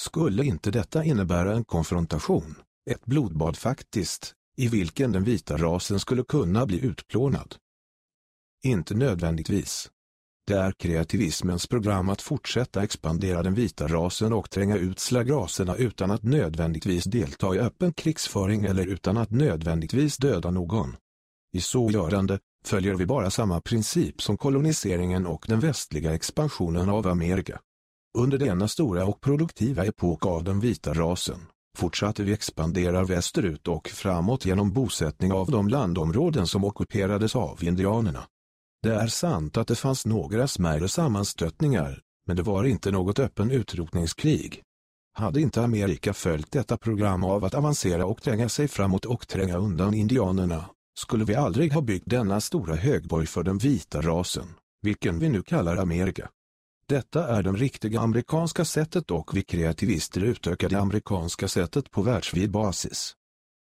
Skulle inte detta innebära en konfrontation, ett blodbad faktiskt, i vilken den vita rasen skulle kunna bli utplånad? Inte nödvändigtvis. Det är kreativismens program att fortsätta expandera den vita rasen och tränga ut slagraserna utan att nödvändigtvis delta i öppen krigsföring eller utan att nödvändigtvis döda någon. I så görande följer vi bara samma princip som koloniseringen och den västliga expansionen av Amerika. Under denna stora och produktiva epok av den vita rasen fortsatte vi expandera västerut och framåt genom bosättning av de landområden som ockuperades av indianerna. Det är sant att det fanns några smärre sammanstötningar, men det var inte något öppen utrotningskrig. Hade inte Amerika följt detta program av att avancera och tränga sig framåt och tränga undan indianerna, skulle vi aldrig ha byggt denna stora högborg för den vita rasen, vilken vi nu kallar Amerika. Detta är den riktiga amerikanska sättet och vi kreativister utökar det amerikanska sättet på världsvid basis.